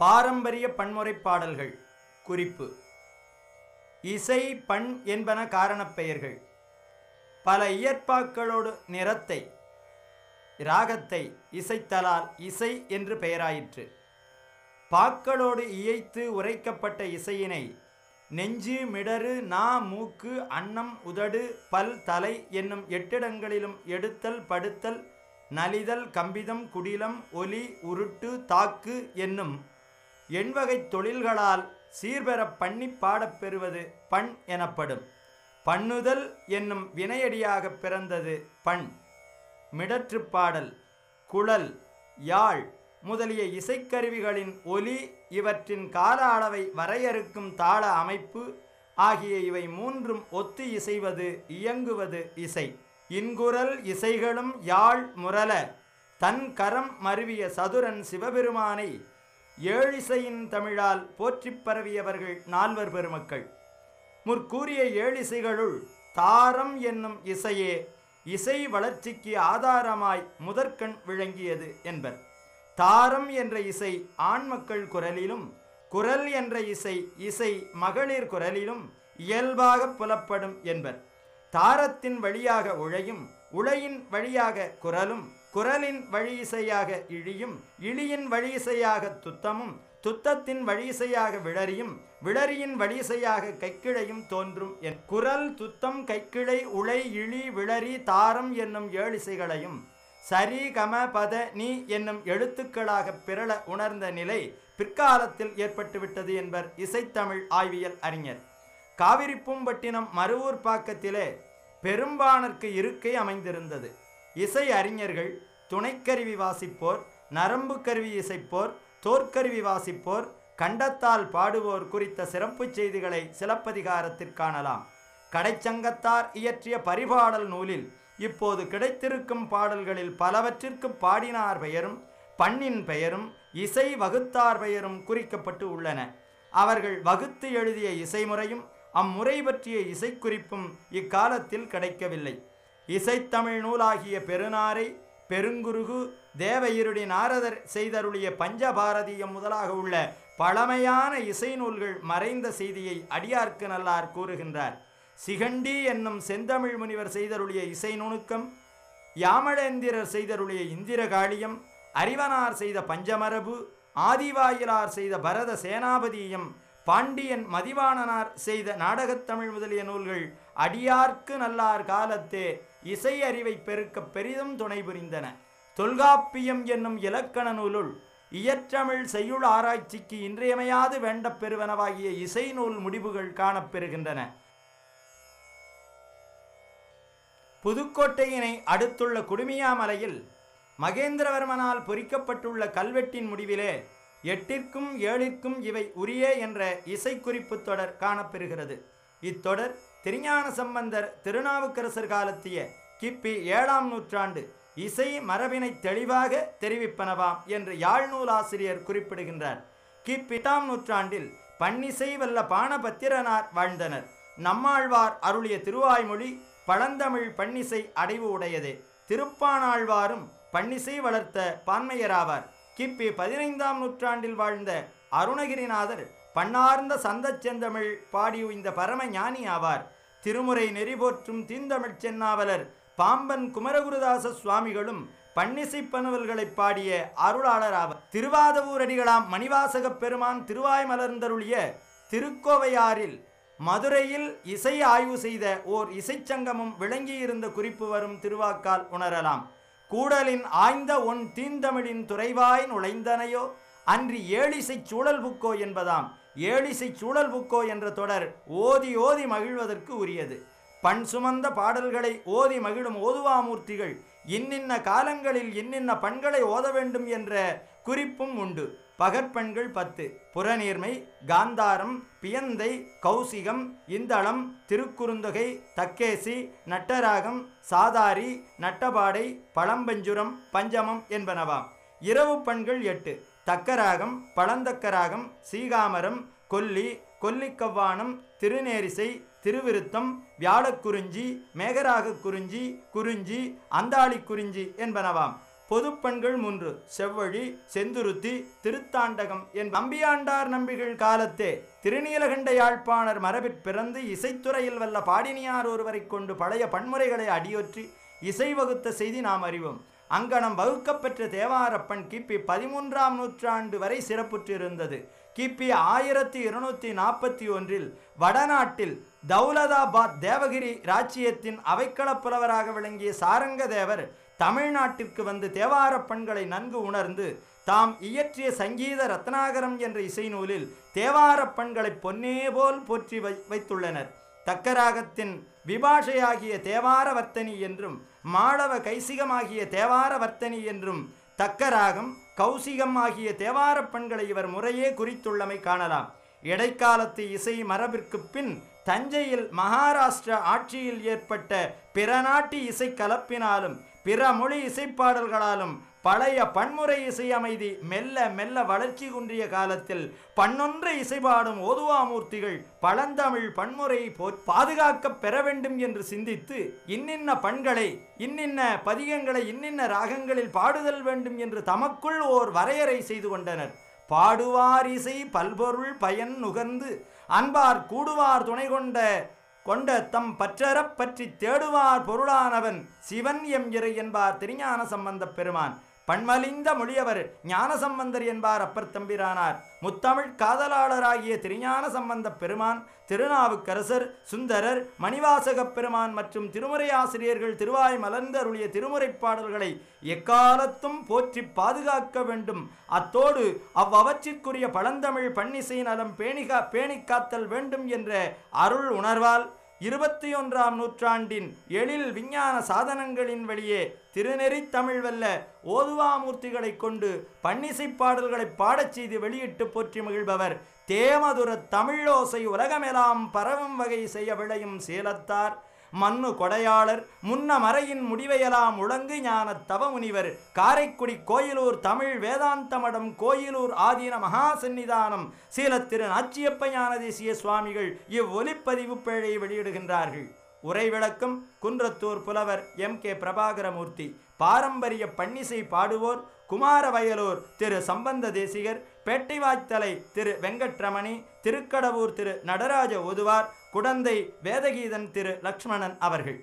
பாரம்பரிய பன்முறை பாடல்கள். குறிப்பு. இசை பண் என்பன காரணப் பெயர்கள் பல இயற்பாக்களோடு நிறத்தை ராகத்தை இசைத்தலால் இசை என்று பெயராயிற்று. பாக்களோடு இயைத்து உரைக்கப்பட்ட இசையினை நெஞ்சு மிடறு நா மூக்கு அன்னம் உதடு பல் தலை என்னும் எட்டிடங்களிலும் எடுத்தல் படுத்தல் நலிதல் கம்பிதம் குடிலம் ஒலி உருட்டு தாக்கு என்னும் எண்வகைத் தொழில்களால் சீர்பெறப் பண்ணி பாடப் பெறுவது பண் எனப்படும். பண்ணுதல் என்னும் வினையடியாக பிறந்தது பண். மிடற்றுப் பாடல் குழல் யாழ் முதலிய இசைக்கருவிகளின் ஒலி இவற்றின் கால அளவை வரையறுக்கும் தாள அமைப்பு ஆகிய இவை மூன்றும் ஒத்து இசைவது இயங்குவது இசை. இன்குரல் இசைகளும் யாழ் முரல தன் கரம் மருவிய சதுரன் சிவபெருமானை ஏழிசையின் தமிழால் போற்றிப் பரவியவர்கள் நால்வர் பெருமக்கள். முற்கூறிய ஏழிசைகளுள் தாரம் என்னும் இசையே இசை வளர்ச்சிக்கு ஆதாரமாய் முதற்கண் விளங்கியது என்பர். தாரம் என்ற இசை ஆண் மக்கள் குரலிலும் குரல் என்ற இசை இசை மகளிர் குரலிலும் இயல்பாக புலப்படும் என்பர். தாரத்தின் வழியாக உழையும் உழையின் வழியாக குரலும் குரலின் வழி இசையாக இழியும் இழியின் வழி இசையாக துத்தமும் துத்தத்தின் வழி இசையாக விளறியும் விளறியின் வழி இசையாக கைக்கிழையும் தோன்றும் என் குரல் துத்தம் கைக்கிளை உளை இழி விளறி தாரம் என்னும் ஏழிசைகளையும் சரி கம பத நீ என்னும் எழுத்துக்களாக பிறள உணர்ந்த நிலை பிற்காலத்தில் ஏற்பட்டுவிட்டது என்பர் இசைத்தமிழ் ஆய்வியல் அறிஞர். காவிரிப்பூம்பட்டினம் மருவூர் பாக்கத்திலே பெரும்பானர்க்கு இருக்கை அமைந்திருந்தது. இசை அறிஞர்கள் துணைக்கருவி வாசிப்போர் நரம்பு கருவி இசைப்போர் தோற்கருவி வாசிப்போர் கண்டத்தால் பாடுவோர் குறித்த சிறப்புச் செய்திகளை சிலப்பதிகாரத்தில் காணலாம். கடைச்சங்கத்தார் இயற்றிய பரிபாடல் நூலில் இப்போது கிடைத்திருக்கும் பாடல்களில் பலவற்றிற்கு பாடினார் பெயரும் பண்ணின் பெயரும் இசை வகுத்தார் பெயரும் குறிக்கப்பட்டு உள்ளன. அவர்கள் வகுத்து எழுதிய இசைமுறையும் அம்முறை பற்றிய இசைக்குறிப்பும் இக்காலத்தில் கிடைக்கவில்லை. இசைத்தமிழ் நூலாகிய பெருநாரை பெருங்குருகு தேவயிருடி நாரதர் செய்தருளிய பஞ்சபாரதியம் முதலாக உள்ள பழமையான இசை நூல்கள் மறைந்த செய்தியை அடியார்க்கு நல்லார் கூறுகின்றார். சிகண்டி என்னும் செந்தமிழ் முனிவர் செய்தருளிய இசை நுணுக்கம் யாமழேந்திரர் செய்தருளிய இந்திரகாளியம் அறிவனார் செய்த பஞ்சமரபு ஆதிவாயிலார் செய்த பரத சேனாபதியம் பாண்டியன் மதிவாணனார் செய்த நாடகத்தமிழ் முதலிய நூல்கள் அடியார்க்கு நல்லார் காலத்தே இசை அறிவை பெருக்க பெரிதும் துணை புரிந்தன. தொல்காப்பியம் என்னும் இலக்கண நூலுள் இயற்றமிழ் செய்யுள் ஆராய்ச்சிக்கு இன்றியமையாது வேண்டப் பெறுவனவாகிய இசை நூல் முடிவுகள் காணப்பெறுகின்றன புதுக்கோட்டையினை அடுத்துள்ள குடுமியாமலையில் மகேந்திரவர்மனால் பொறிக்கப்பட்டுள்ள கல்வெட்டின் முடிவிலே எட்டிற்கும் ஏழிற்கும் இவை உரிய என்ற இசைக்குறிப்பு தொடர் காணப்பெறுகிறது இத்தொடர் திருஞான சம்பந்தர் திருநாவுக்கரசர் காலத்திய கிப்பி ஏழாம் நூற்றாண்டு இசை மரபினை தெளிவாக தெரிவிப்பனவாம் என்று யாழ் நூலாசிரியர் குறிப்பிடுகின்றார். கிப்பிட்டாம் நூற்றாண்டில் பன்னிசை வல்ல பாணபத்திரனார் வாழ்ந்தனர். நம்மாழ்வார் அருளிய திருவாய்மொழி பழந்தமிழ் பன்னிசை அடைவு உடையதே. திருப்பானாழ்வாரும் பன்னிசை வளர்த்த பான்மையராவார். கிப்பி பதினைந்தாம் நூற்றாண்டில் வாழ்ந்த அருணகிரிநாதர் பன்னார்ந்த சந்தச் செந்தமிழ் பாடி இந்த பரம ஞானி ஆவார். திருமுறை நெறிபோற்றும் தீந்தமிழ்ச் சென்னாவலர் பாம்பன் குமரகுருதாச சுவாமிகளும் பன்னிசை பனுவல்களை பாடிய அருளாளர் ஆவர். திருவாதவூரடிகளாம் மணிவாசகப் பெருமான் திருவாய் மலர்ந்தருளிய திருக்கோவையாறில் மதுரையில் இசை ஆய்வு செய்த ஓர் இசைச்சங்கமும் விளங்கியிருந்த குறிப்பு வரும் திருவாக்கால் உணரலாம். கூடலின் ஆய்ந்த ஒன் தீந்தமிழின் துறைவாய் நுழைந்தனையோ அன்றி ஏழிசைச் சூழல் புக்கோ என்பதாம். ஏழிசைச் சூழல் புக்கோ என்ற தொடர் ஓதி ஓதி மகிழ்வதற்கு உரியது. பண் சுமந்த பாடல்களை ஓதி மகிழும் ஓதுவாமூர்த்திகள் இன்னின்ன காலங்களில் இன்னின்ன பண்களை ஓத வேண்டும் என்ற குறிப்பும் உண்டு. பகற்பெண்கள் பத்து புறநீர்மை காந்தாரம் பியந்தை கௌசிகம் இந்தளம் திருக்குறுந்தொகை தக்கேசி நட்டராகம் சாதாரி நட்டபாடை பழம்பஞ்சுரம் பஞ்சமம் என்பனவாம். இரவு பண்கள் எட்டு தக்கராகம் பழந்தக்கராகம் சீகாமரம் கொல்லி கொல்லிக்கவ்வானம் திருநேரிசை திருவிருத்தம் வியாழக்குறிஞ்சி மேகராக குறிஞ்சி குறிஞ்சி அந்தாளி குறிஞ்சி என்பனவாம். பொதுப்பண்கள் மூன்று செவ்வழி செந்துருத்தி திருத்தாண்டகம் என் நம்பியாண்டார் நம்பிகள் காலத்தே திருநீலகண்ட யாழ்ப்பாணர் மரபிற் பிறந்து இசைத்துறையில் வல்ல பாடினியார் ஒருவரை கொண்டு பழைய பன்முறைகளை அடியொற்றி இசை வகுத்த செய்தி நாம் அறிவோம். அங்கனம் வகுக்கப்பெற்ற தேவாரப்பன் கிபி பதிமூன்றாம் நூற்றாண்டு வரை சிறப்புற்றிருந்தது. கிபி ஆயிரத்தி இருநூத்தி நாற்பத்தி ஒன்றில் வடநாட்டில் தௌலதாபாத் தேவகிரி ராச்சியத்தின் அவைக்களப் புலவராக விளங்கிய சாரங்க தேவர் தமிழ்நாட்டிற்கு வந்து தேவாரப் பண்களை நன்கு உணர்ந்து தாம் இயற்றிய சங்கீத ரத்னாகரம் என்ற இசைநூலில் தேவாரப் பண்களை பொன்னே போல் போற்றி வை வைத்துள்ளனர். தக்கராகத்தின் விபாஷையாகிய தேவார வர்த்தனி என்றும் மாளவ கைசிகமாகிய தேவார வர்த்தனி என்றும் தக்கராகம் கௌசிகம் ஆகிய தேவார பெண்களை இவர் முறையே குறித்துள்ளமை காணலாம். இடைக்காலத்து இசை மரபிற்கு பின் தஞ்சையில் மகாராஷ்டிர ஆட்சியில் ஏற்பட்ட பிற நாட்டு இசை கலப்பினாலும் பிற மொழி இசைப்பாடல்களாலும் பழைய பன்முறை இசை அமைதி மெல்ல மெல்ல வளர்ச்சி குன்றிய காலத்தில் பன்னொன்று இசைபாடும் ஓதுவாமூர்த்திகள் பழந்தமிழ் பன்முறை போ பாதுகாக்க பெற வேண்டும் என்று சிந்தித்து இன்னின்ன பண்களை இன்னின்ன பதிகங்களை இன்னின்ன ராகங்களில் பாடுதல் வேண்டும் என்று தமக்குள் ஓர் வரையறை செய்து கொண்டனர். பாடுவார் இசை பல்பொருள் பயன் நுகர்ந்து அன்பார் கூடுவார் துணை கொண்ட கொண்ட தம் பற்றறப் பற்றி தேடுவார் பொருளானவன் சிவன் எம் இறை என்பார் திருஞான சம்பந்தப் பெருமான். பண்மலிந்த மொழியவர் ஞானசம்பந்தர் என்பார் அப்பர் தம்பிரானார். முத்தமிழ் காதலாளராகிய திருஞான சம்பந்தப் பெருமான் திருநாவுக்கரசர் சுந்தரர் மணிவாசகப் பெருமான் மற்றும் திருமுறை ஆசிரியர்கள் திருவாய் மலர்ந்தருளிய அருளிய பாடல்களை எக்காலத்தும் போற்றி பாதுகாக்க வேண்டும். அத்தோடு அவ்வவற்றிற்குரிய பழந்தமிழ் பன்னிசை நலம் பேணிகா பேணிக்காத்தல் வேண்டும் என்ற அருள் உணர்வால் இருபத்தி ஒன்றாம் நூற்றாண்டின் எழில் விஞ்ஞான சாதனங்களின் வழியே திருநெறி தமிழ் வல்ல ஓதுவாமூர்த்திகளை கொண்டு பன்னிசை பாடல்களை பாடச் செய்து வெளியிட்டு போற்றி மகிழ்பவர். தேமதுர தமிழோசை உலகமெல்லாம் பரவும் வகை செய்ய விளையும் சேலத்தார். மண்ணு கொடையாளர் முன்ன மறையின் முடிவையெல்லாம் உழங்கு ஞான தவமுனிவர். காரைக்குடி கோயிலூர் தமிழ் வேதாந்த மடம் கோயிலூர் ஆதீன மகா சந்நிதானம் சீலத்திரு நாச்சியப்ப ஞான தேசிய சுவாமிகள் இவ்வொலிப்பதிவு பேழை வெளியிடுகின்றார்கள். உரை விளக்கம் குன்றத்தூர் புலவர் எம். கே. பிரபாகரமூர்த்தி. பாரம்பரிய பன்னிசை பாடுவோர் குமாரவயலூர் திரு சம்பந்த தேசிகர் பேட்டைவாய்த்தலை திரு வெங்கட்ரமணி திருக்கடவூர் திரு நடராஜ ஒதுவார் குடந்தை வேதகீதன் திரு லக்ஷ்மணன் அவர்கள்.